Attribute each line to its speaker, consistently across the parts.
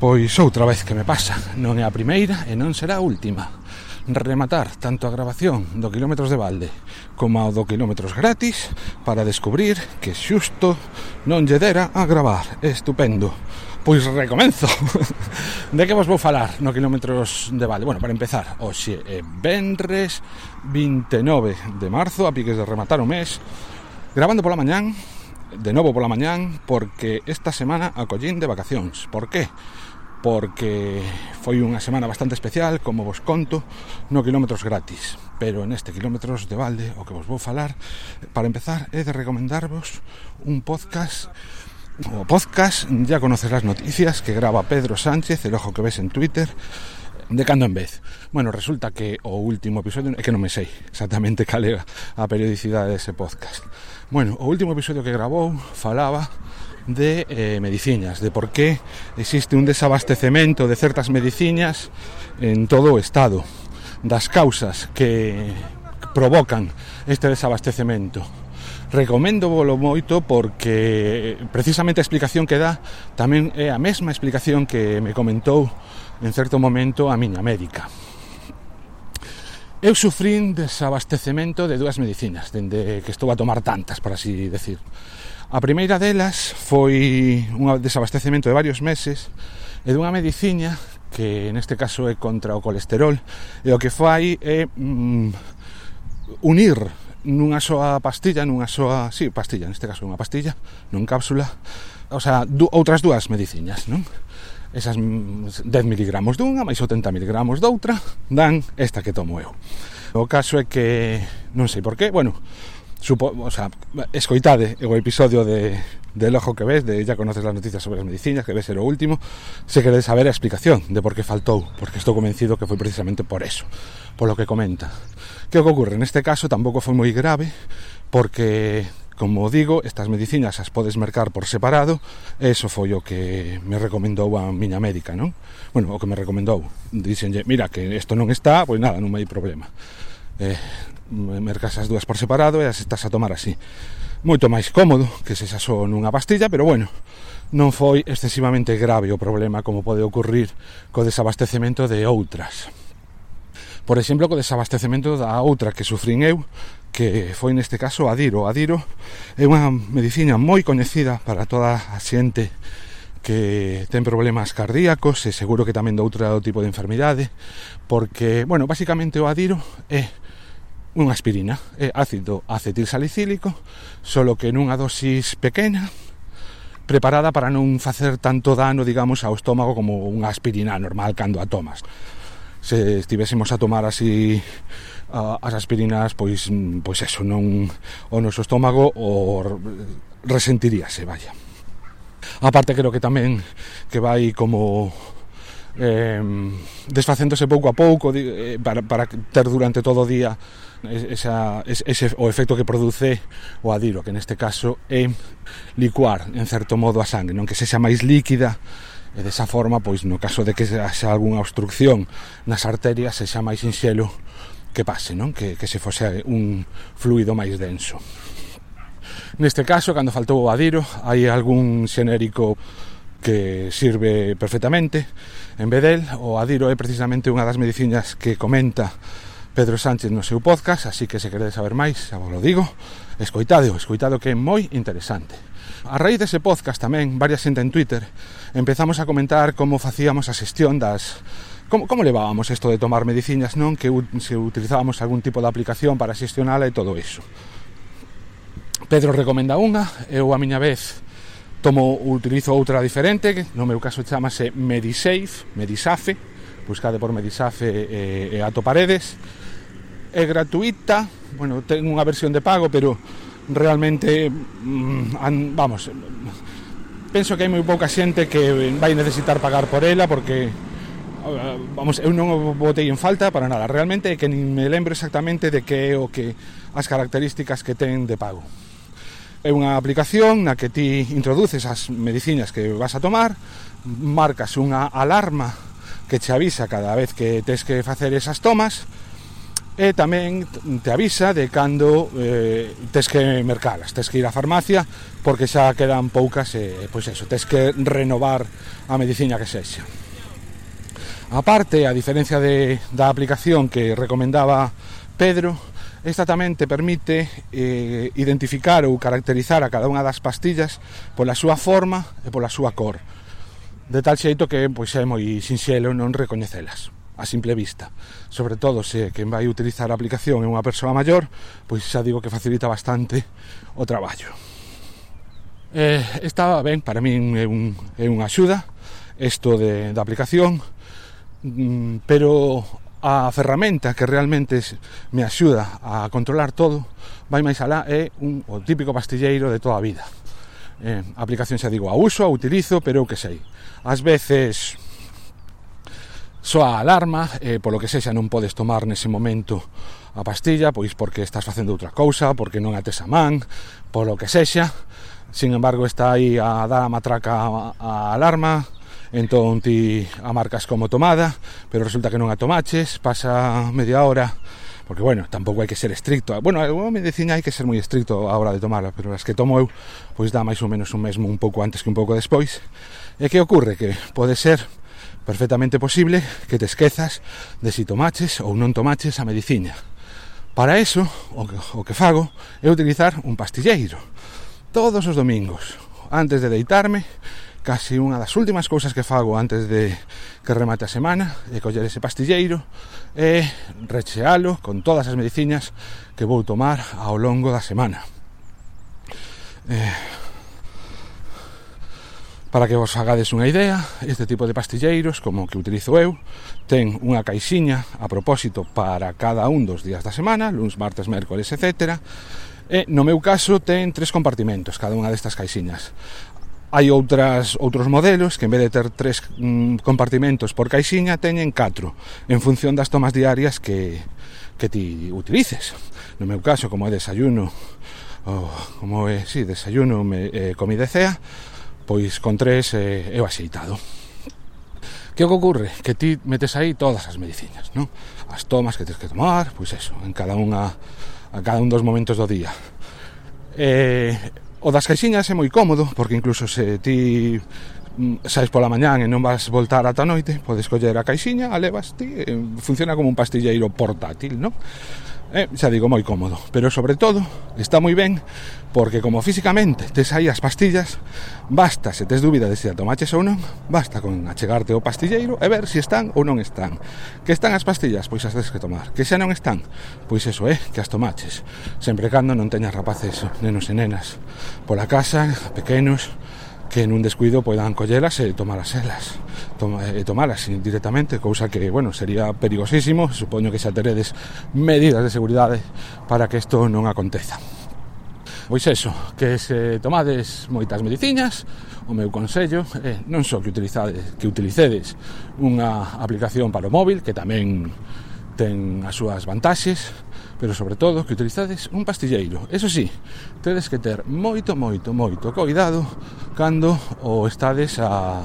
Speaker 1: Pois outra vez que me pasa, non é a primeira e non será a última. Rematar tanto a grabación do quilómetros de balde como ao do quilómetros gratis para descubrir que xusto non lle dera a gravar. Estupendo. Pois recomenzo. De que vos vou falar no quilómetros de balde? Bueno, para empezar, hoxe é Benres 29 de marzo, a piques de rematar o mes, grabando pola mañán, de novo pola mañán, porque esta semana acollín de vacacións. Por que? porque foi unha semana bastante especial, como vos conto, no quilómetros Gratis. Pero en este de Valde, o que vos vou falar, para empezar, é de recomendarvos un podcast o podcast, ya conoces las noticias que graba Pedro Sánchez, el ojo que ves en Twitter, de cando en vez. Bueno, resulta que o último episodio, é que non me sei exactamente cal era a periodicidade dese podcast. Bueno, o último episodio que grabou falaba de eh, mediciñas, de por qué existe un desabastecemento de certas mediciñas en todo o estado, das causas que provocan este desabastecemento. Recomendo volo moito porque eh, precisamente a explicación que dá tamén é a mesma explicación que me comentou en certo momento a miña médica. Eu sufrín desabastecemento de dúas medicinas dende que estou a tomar tantas, para así decir. A primeira delas foi un desabastecemento de varios meses e dunha mediciña que neste caso é contra o colesterol e o que fai é mm, unir nunha soa pastilla, nunha soa, si, sí, pastilla, neste caso unha pastilla, non cápsula, o sea, du, outras dúas mediciñas, non? Esas 10 mg dunha, máis 80 mg doutra, dan esta que tomo eu. O caso é que, non sei por qué, bueno, supo, o sea, escoitade o episodio de del ojo que ves, de ya conoces las noticias sobre las medicinas, que ves en lo último, se queredes saber a explicación de por qué faltou, porque estou convencido que foi precisamente por eso, por lo que comenta. Que o que ocurre? En este caso tampouco foi moi grave, porque Como digo, estas medicinas as podes mercar por separado, eso foi o que me recomendou a miña médica, non? Bueno, o que me recomendou. Dixenlle, mira, que isto non está, pois nada, non hai problema. Eh, mercas as dúas por separado e as estás a tomar así moito máis cómodo que se xa só nunha pastilla, pero bueno, non foi excesivamente grave o problema como pode ocurrir co desabastecemento de outras. Por exemplo, co desabastecemento da outra que sufrín eu, que foi neste caso Adiro. Adiro é unha medicina moi coñecida para toda a xente que ten problemas cardíacos e seguro que tamén doutro tipo de enfermidade, porque, bueno, basicamente o adiro é unha aspirina é ácido acetil salicílico solo que nunha dosis pequena preparada para non facer tanto dano, digamos, ao estómago como unha aspirina normal cando a tomas. Se estivésemos a tomar así uh, as aspirinas, pois mm, pois eso non o noso estómago o resentiríase, vaya. Aparte, creo que tamén que vai como eh, desfacéndose pouco a pouco eh, para, para ter durante todo o día esa, ese, o efecto que produce o adiro, que neste caso é licuar en certo modo a sangue, non que sexa máis líquida e desa forma, pois no caso de que haxa algunha obstrucción nas arterias sexa máis sinxelo que pase, non? Que, que se fose un fluido máis denso. Neste caso, cando faltou o adiro, hai algún xenérico que sirve perfectamente en Bedel. O adiro é precisamente unha das medicinas que comenta Pedro Sánchez no seu podcast, así que se queredes saber máis, xa vos lo digo, escoitadeo, escoitado que é moi interesante. A raíz dese podcast tamén, varias xente en Twitter, empezamos a comentar como facíamos a xestión das Como, como levábamos isto de tomar medicinas, non? Que se utilizábamos algún tipo de aplicación para xestionala e todo iso. Pedro recomenda unha, eu a miña vez Tomo, utilizo outra diferente, que no meu caso chamase Medisafe, Medisafe, buscade por Medisafe e, e ato paredes. É gratuita, bueno, ten unha versión de pago, pero realmente, mm, vamos, penso que hai moi pouca xente que vai necesitar pagar por ela, porque eh, vamos, eu non o botei en falta para nada, realmente que nin me lembro exactamente de que é o que as características que ten de pago. É unha aplicación na que ti introduces as medicinas que vas a tomar, marcas unha alarma que te avisa cada vez que tens que facer esas tomas e tamén te avisa de cando eh, tes que mercalas, tes que ir á farmacia porque xa quedan poucas e, pois eso, tes que renovar a medicina que sexa. Aparte, a diferencia de, da aplicación que recomendaba Pedro, Esta tamén te permite eh, identificar ou caracterizar a cada unha das pastillas pola súa forma e pola súa cor. De tal xeito que pois é moi sinxelo non recoñecelas a simple vista. Sobre todo se quen vai utilizar a aplicación é unha persoa maior, pois xa digo que facilita bastante o traballo. Eh, estaba ben, para min é, un, é unha axuda isto de, da aplicación, mm, pero a ferramenta que realmente me axuda a controlar todo vai máis alá é un, o típico pastilleiro de toda a vida. Eh, a aplicación xa digo a uso, a utilizo pero o que sei. Ás veces soa a alarma eh, polo que sexa non podes tomar nese momento a pastilla pois porque estás facendo outra cousa porque non ates a man polo que sexa. Sin embargo está aí a dar a matraca a, a alarma entón ti a marcas como tomada, pero resulta que non a tomaches, pasa media hora, porque bueno, tampouco hai que ser estricto. Bueno, a medicina hai que ser moi estricto a hora de tomarla, pero as que tomo eu, pois dá máis ou menos un mesmo un pouco antes que un pouco despois. E que ocorre? Que pode ser perfectamente posible que te esquezas de si tomaches ou non tomaches a medicina. Para eso, o que, o que fago é utilizar un pastilleiro. Todos os domingos, antes de deitarme, casi unha das últimas cousas que fago antes de que remate a semana é coller ese pastilleiro e rechealo con todas as medicinas que vou tomar ao longo da semana eh, para que vos fagades unha idea este tipo de pastilleiros como que utilizo eu ten unha caixiña a propósito para cada un dos días da semana luns, martes, mércores, etcétera E no meu caso ten tres compartimentos cada unha destas caixiñas. Hai outras outros modelos que en vez de ter tres mm, compartimentos por caixiña teñen catro en función das tomas diarias que, que ti utilices. No meu caso, como é desayuno, oh, como é, si, sí, desayuno, me, eh, comida e cea, pois con tres eh, eu axeitado. Que o que ocurre? Que ti metes aí todas as medicinas, non? As tomas que tens que tomar, pois eso, en cada unha a cada un dos momentos do día. Eh, O das caixiñas é moi cómodo, porque incluso se ti mm, saes pola mañán e non vas voltar ata noite, podes coller a caixiña, a levas ti, funciona como un pastilleiro portátil, non? eh, xa digo, moi cómodo. Pero sobre todo, está moi ben, porque como físicamente tes aí as pastillas, basta, se tes dúbida de se a tomaches ou non, basta con achegarte ao pastilleiro e ver se están ou non están. Que están as pastillas? Pois as tes que tomar. Que xa non están? Pois eso é, eh, que as tomaches. Sempre cando non teñas rapaces, nenos e nenas, pola casa, pequenos, que en un descuido poidan collelas e tomalas elas toma, eh, e tomalas directamente cousa que, bueno, sería perigosísimo supoño que xa teredes medidas de seguridade para que isto non aconteza Pois eso, que se tomades moitas mediciñas, o meu consello é non só que utilizades, que utilicedes unha aplicación para o móvil, que tamén ten as súas vantaxes, pero sobre todo que utilizades un pastilleiro. Eso sí, tedes que ter moito, moito, moito cuidado cando o estades a,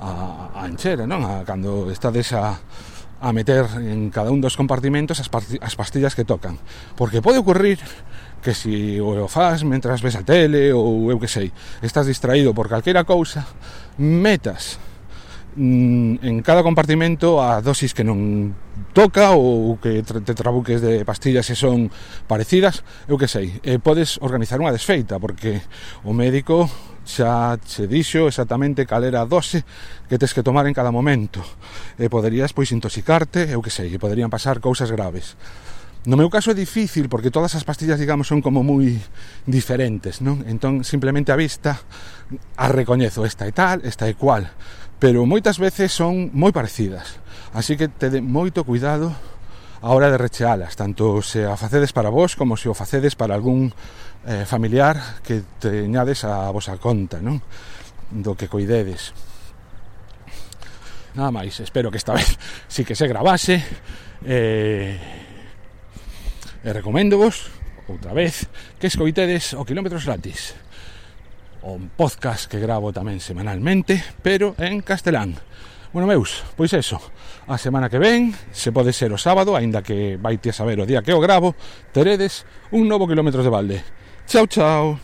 Speaker 1: a, a encher, non? A, cando estades a, a meter en cada un dos compartimentos as, as pastillas que tocan. Porque pode ocurrir que si o faz mentras ves a tele ou eu que sei, estás distraído por calquera cousa, metas Mm, en cada compartimento a dosis que non toca ou que te trabuques de pastillas que son parecidas, eu que sei, e podes organizar unha desfeita porque o médico xa che dixo exactamente cal era a dose que tes que tomar en cada momento e poderías pois intoxicarte, eu que sei, e poderían pasar cousas graves. No meu caso é difícil porque todas as pastillas, digamos, son como moi diferentes, non? Entón, simplemente a vista a recoñezo esta e tal, esta e cual, pero moitas veces son moi parecidas. Así que tede moito cuidado a hora de rechealas, tanto se a facedes para vos como se o facedes para algún eh, familiar que teñades a vosa conta, non? Do que coidedes. Nada máis, espero que esta vez sí que se gravase. Eh, E recomendo vos, outra vez, que escoitedes o Kilómetros Gratis un podcast que gravo tamén semanalmente, pero en castelán. Bueno, meus, pois eso, a semana que ven, se pode ser o sábado, aínda que vaite a saber o día que o gravo, teredes un novo quilómetros de balde. Chao, chao.